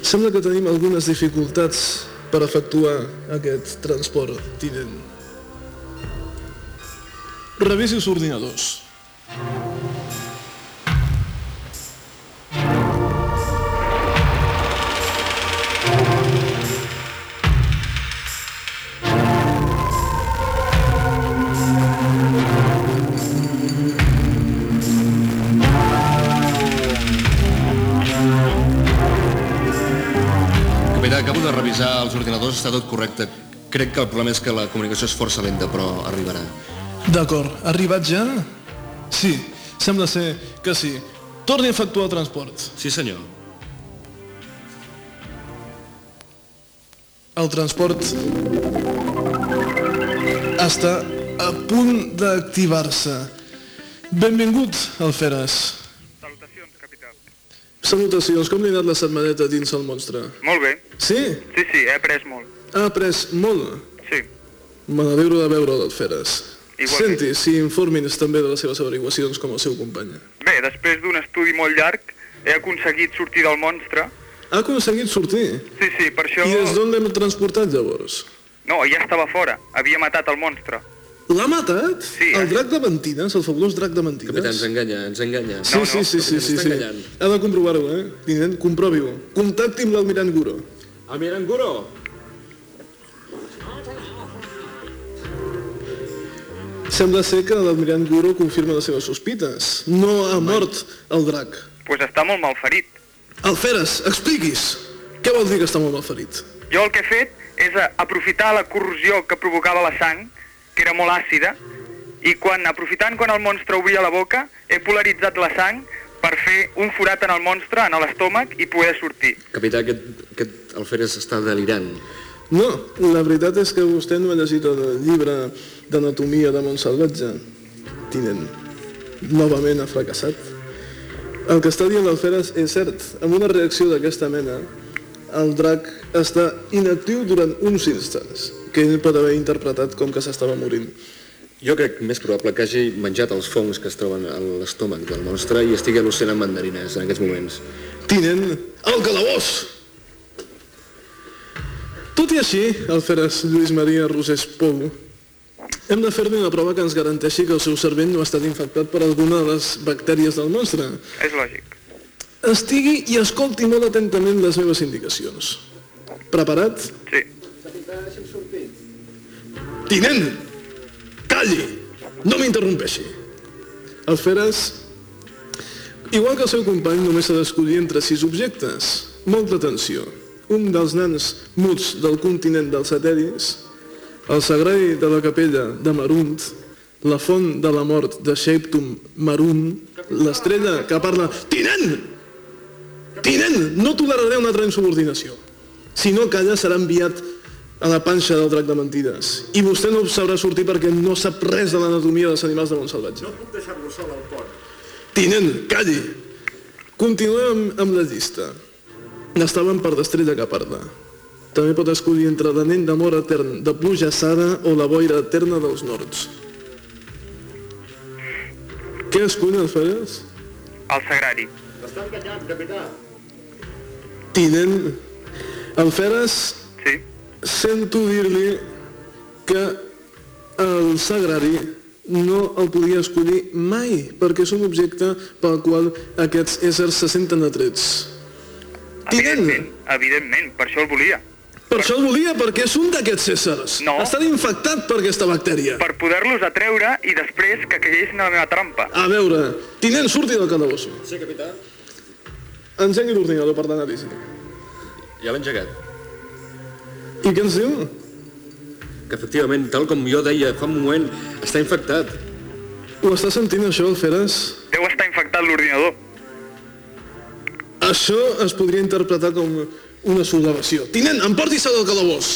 Sembla que tenim algunes dificultats per efectuar aquest transport, tinent. Revisi els ordinadors. Revisar els ordinadors, està tot correcte. Crec que el problema és que la comunicació és força lenta, però arribarà. D'acord, arribat ja? Sí, sembla ser que sí. Torni a efectuar el transport. Sí senyor. El transport està a punt d'activar-se. Benvingut, Alferes. Salutacions, capità. Salutacions, com li ha anat la setmaneta dins el monstre? Molt bé. Sí? Sí, sí, he après molt. Ha après molt? Sí. Me n'alegro de veure l'Alferes. Igualment. Senti, si informi'ns també de les seves averiguacions com el seu company. Bé, després d'un estudi molt llarg, he aconseguit sortir del monstre. Ha aconseguit sortir? Sí, sí, per això... I des d'on l'hem transportat llavors? No, ja estava fora. Havia matat el monstre. L'ha matat? Sí, El eh? drac de mentides, el fabulós drac de mentides? Capità, ens enganya, ens enganya. Sí, No, sí, no, sí, sí, sí, sí. enganyant. Ha de comprovar-ho, eh? Tinent, comprovi-ho. Contacti amb l'almirant Guro. Almirant Guro! Sembla ser que l'almirant Guro confirma les seves sospites. No ha mort el drac. Pues està molt mal ferit. Alferes, expliquis. Què vol dir que està molt mal ferit? Jo el que he fet és aprofitar la corrosió que provocava la sang, que era molt àcida, i quan, aprofitant quan el monstre obria la boca, he polaritzat la sang per fer un forat en el monstre, en l'estómac, i poder sortir. Capità, aquest, aquest Alferes està delirant. No, la veritat és que vostè no ha llegit el llibre d'anatomia de Montsalvatge. Tinent, novament ha fracassat. El que està dient l'Alferes és cert. Amb una reacció d'aquesta mena, el drac està inactiu durant uns instants. que ell pot haver interpretat com que s'estava morint. Jo crec més probable que hagi menjat els fongs que es troben a l'estómac del monstre i estigui al·lucinant mandarines en aquests moments. Tinent, al calabós! Tot i així, Alferes Lluís Maria Rosés Pou, hem de fer-li una prova que ens garanteixi que el seu cervell no ha estat infectat per alguna de les bactèries del monstre. És lògic. Estigui i escolti molt atentament les meves indicacions. Preparat? Sí. Tinent! Calli! No m'interrompeixi. Alferes, igual que el seu company, només s'ha d'escollir entre sis objectes. Molta atenció. Un dels nans muts del continent dels satèl·lits, el sagrari de la capella de Marunt, la font de la mort de Sheptum Marunt, l'estrella que parla... Tinent! Tinent! No toleraré una altra insubordinació. Si no calla, serà enviat a la panxa del drac de mentides. I vostè no sabrà sortir perquè no sap res de l'anatomia dels animals de Montsalvatge. No puc deixar-lo sol al pont. Tinent, calli! Continuem amb la llista. N'estaven per d'estrella que parla. També pot escollir entre l'anell d'amor etern de pluja assada o la boira eterna dels nords. Què escull, Alferes? El sagrari. Tinent, Alferes, Sí. Sento dir-li que el sagrari no el podia escollir mai, perquè és un objecte pel qual aquests éssers se senten atrets. Tinent, Evidentment, evidentment, per això el volia. per això el volia, perquè és un d'aquests éssers. No. Ha estat infectat per aquesta bactèria. Per poder-los atreure i després que caiguessin a la meva trampa. A veure, tinent, surti del calabosso. Sí, capità? Engegui l'ordinador per l'anàlisi. Ja l'he engegat. I què ens diu? Que efectivament, tal com jo deia fa un moment, està infectat. Ho està sentint això, Alferes? Deu estar infectat l'ordinador. Això es podria interpretar com una sublevació. Tinent, emporti-se del calabós.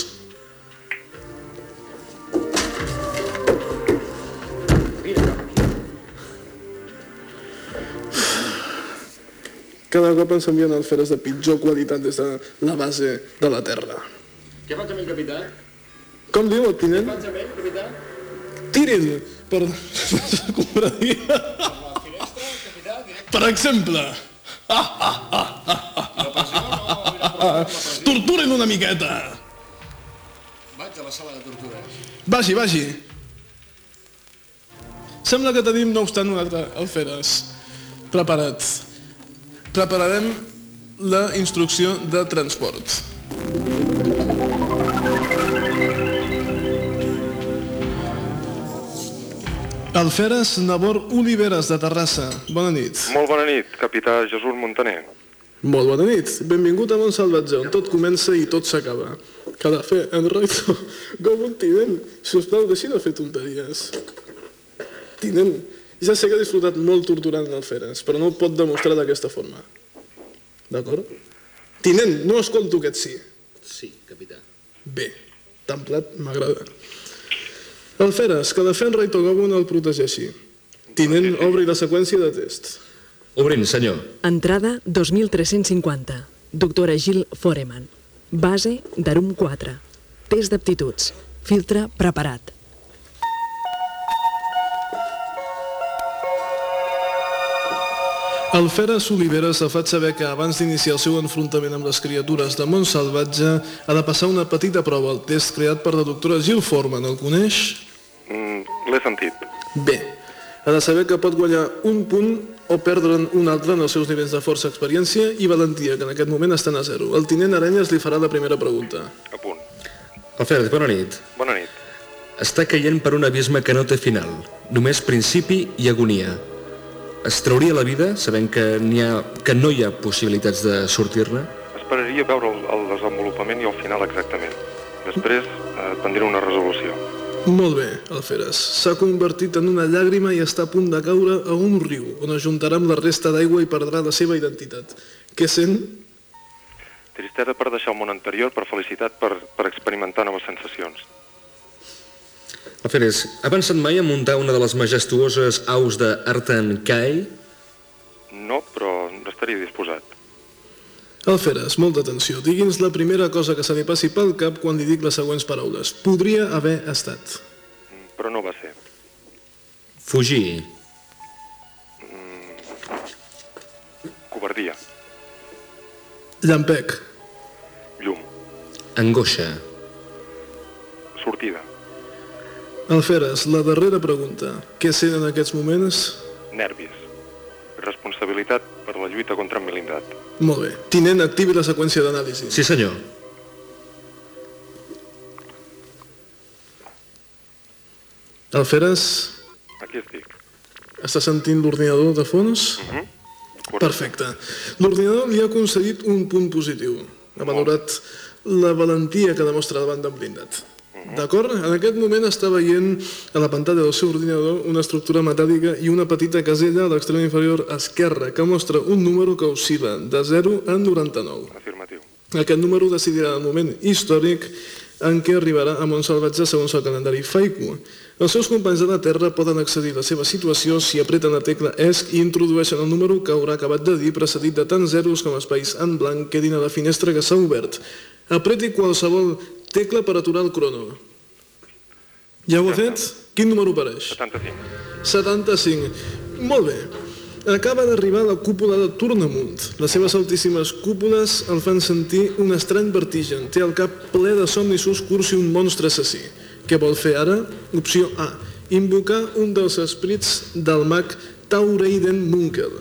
Cada cop ens envien alferes de pitjor qualitat des de la base de la Terra. Què faig amb el capità? Com diu el tinent? Faig amb ell, capità? Tirin per. Per exemple. Torturen una miqueta. Vaig a la sala de tortures. Vagi, vagi. Sembla que tenim, no obstant, un altre alferes preparat. Prepararem la instrucció de transport. Alferes Nabor Oliveres de Terrassa. Bona nit. Molt bona nit, capità Jesús Montaner. Molt bona nit. Benvingut a Montsalvatge, on tot comença i tot s'acaba. Cada fe en recto, com un tinent. Si us plau, deixi de fer tonteries. Tinent, ja sé que ha disfrutat molt torturant Alferes, però no ho pot demostrar d'aquesta forma. D'acord? Tinent, no escolto aquest sí. Sí, capità. Bé, tan plat m'agrada. Alferes, que la fe en Rei Togobun el protegeixi. Tinent, obri la seqüència de test. Obrint, senyor. Entrada 2350. Doctora Gil Foreman. Base d'Arum 4. Test d'aptituds. Filtre preparat. El Feres Oliveres ha fet saber que abans d'iniciar el seu enfrontament amb les criatures de món salvatge ha de passar una petita prova, el test creat per la doctora Jill Foreman. El coneix? Mm, L'he sentit. Bé. Ha de saber que pot guanyar un punt o perdre'n un altre en els seus nivells de força, experiència i valentia, que en aquest moment estan a zero. El tinent Arenyes li farà la primera pregunta. A punt. Alferes, bona nit. Bona nit. Està caient per un abisme que no té final, només principi i agonia. Es trauria la vida sabent que, n'hi ha, que no hi ha possibilitats de sortir-ne? Esperaria veure el, el desenvolupament i el final exactament. Després eh, prendré una resolució. Molt bé, Alferes. S'ha convertit en una llàgrima i està a punt de caure a un riu, on es juntarà amb la resta d'aigua i perdrà la seva identitat. Què sent? Tristesa per deixar el món anterior, per felicitat per, per experimentar noves sensacions. Alferes, ha pensat mai en muntar una de les majestuoses aus de Artan Kai? No, però estaria disposat. Alferes, molta atenció. Digui'ns la primera cosa que se li passi pel cap quan li dic les següents paraules. Podria haver estat. Però no va ser. Fugir. Covardia. Llampec. Llum. Angoixa. Sortida. Alferes, la darrera pregunta. Què sent en aquests moments? Nervis. Responsabilitat per la lluita contra en blindat. Molt bé. Tinent, activi la seqüència d'anàlisi. Sí, senyor. Alferes, Aquí estic. està sentint l'ordinador de fons? Mhm. Perfecte. L'ordinador li ha concedit un punt positiu. Ha valorat la valentia que demostra davant d'en blindat. D'acord? En aquest moment està veient a la pantalla del seu ordinador una estructura metàl·lica i una petita casella a l'extrem inferior esquerre que mostra un número que oscil·la de 0 a 99. Afirmatiu. Aquest número decidirà el moment històric en què arribarà a Montsalvatge segons el calendari Faiku. Els seus companys de la Terra poden accedir a la seva situació si apreten la tecla ESC i introdueixen el número que haurà acabat de dir precedit de tant zeros com espais en blanc quedin a la finestra que s'ha obert. Apreti qualsevol tecla per aturar el crono. Ja ho ha fet? Quin número apareix? 75. 75. Molt bé. Acaba d'arribar la cúpula de Tornamunt. Les seves altíssimes cúpules el fan sentir un estrany vertigen. Té el cap ple de somnis oscurs i un monstre assassí. Què vol fer ara? Opció A. Invocar un dels esprits del mag Taureiden Munkel.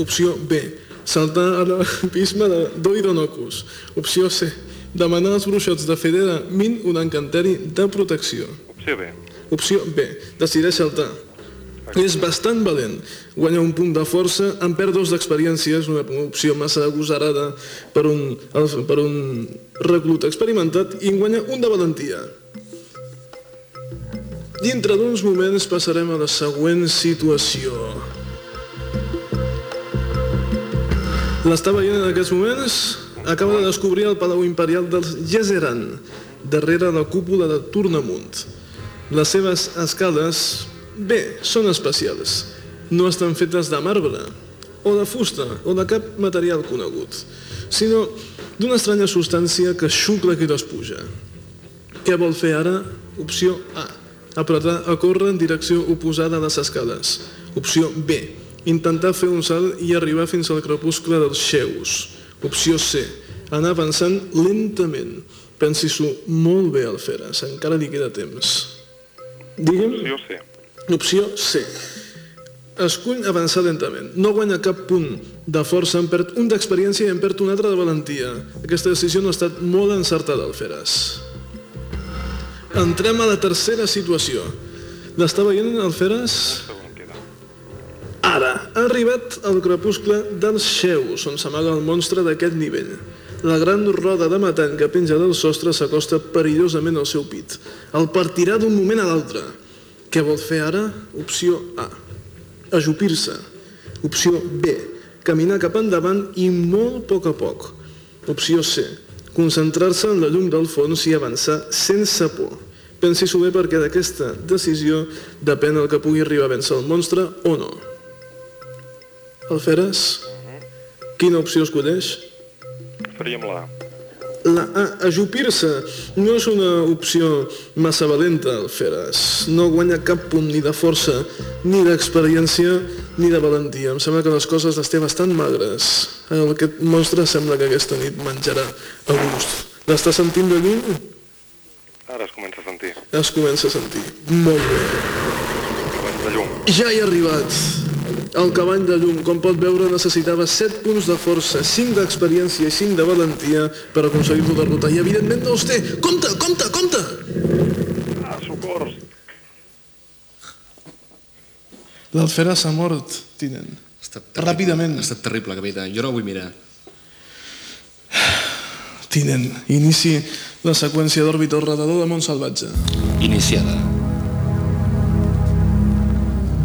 Opció B. Saltar a l'abisme de Doidonocus. Opció C. Demanar als bruixots de Federa Min un encanteri de protecció. Opció B. Opció B. Decideix saltar. És bastant valent. Guanya un punt de força, en perd dos d'experiències, una opció massa agosarada per un, per un reclut experimentat, i en guanya un de valentia. Dintre d'uns moments passarem a la següent situació. L'està veient en aquests moments? Acaba de descobrir el Palau Imperial dels Gezeran, darrere la cúpula de Tornamunt. Les seves escales, bé, són especials. No estan fetes de marbre, o de fusta, o de cap material conegut, sinó d'una estranya substància que xucla qui les puja. Què vol fer ara? Opció A. Apretar a córrer en direcció oposada a les escales. Opció B. Intentar fer un salt i arribar fins al crepuscle dels xeus. Opció C. Anar avançant lentament. Pensi-s'ho molt bé, Alferes. Encara li queda temps. Digue'm... Opció C. Opció C. Escull avançar lentament. No guanya cap punt de força, en perd un d'experiència i en perd un altre de valentia. Aquesta decisió no ha estat molt encertada, Alferes. Entrem a la tercera situació. L'està veient, Alferes? Segon queda. Ara, ha arribat el crepuscle dels xeus, on s'amaga el monstre d'aquest nivell. La gran roda de metall que penja del sostre s'acosta perillosament al seu pit. El partirà d'un moment a l'altre. Què vol fer ara? Opció A. Ajupir-se. Opció B. Caminar cap endavant i molt a poc a poc. Opció C. Concentrar-se en la llum del fons i avançar sense por. Pensi-s'ho bé perquè d'aquesta decisió depèn el que pugui arribar a vèncer el monstre o no. Alferes? Quina opció escolleix? Faríem la A. La A, ajupir-se, no és una opció massa valenta, Alferes. No guanya cap punt ni de força, ni d'experiència, ni de valentia. Em sembla que les coses les té bastant magres. Aquest monstre sembla que aquesta nit menjarà a gust. L'està sentint de lluny? Ara es comença a sentir. Es comença a sentir. Molt bé. Abans de llum. Ja hi ha arribat. El cavall de llum, com pot veure, necessitava 7 punts de força, 5 d'experiència i 5 de valentia per aconseguir-lo derrotar. I evidentment no els té. Compte, compte, compte! Ah, socors! L'Alfera s'ha mort, tinent. Ha estat terrible. Ràpidament. Ha estat terrible, capità. Jo no vull mirar. Tinent, inici la seqüència d'òrbita al redador de Montsalvatge. Iniciada.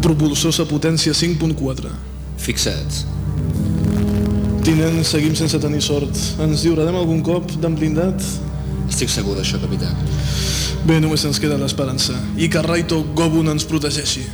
Propulsors a potència 5.4. Fixats. Tinent, seguim sense tenir sort. Ens lliurarem algun cop d'en blindat? Estic segur d'això, capità. Bé, només ens queda l'esperança. I que Raito Gobun ens protegeixi.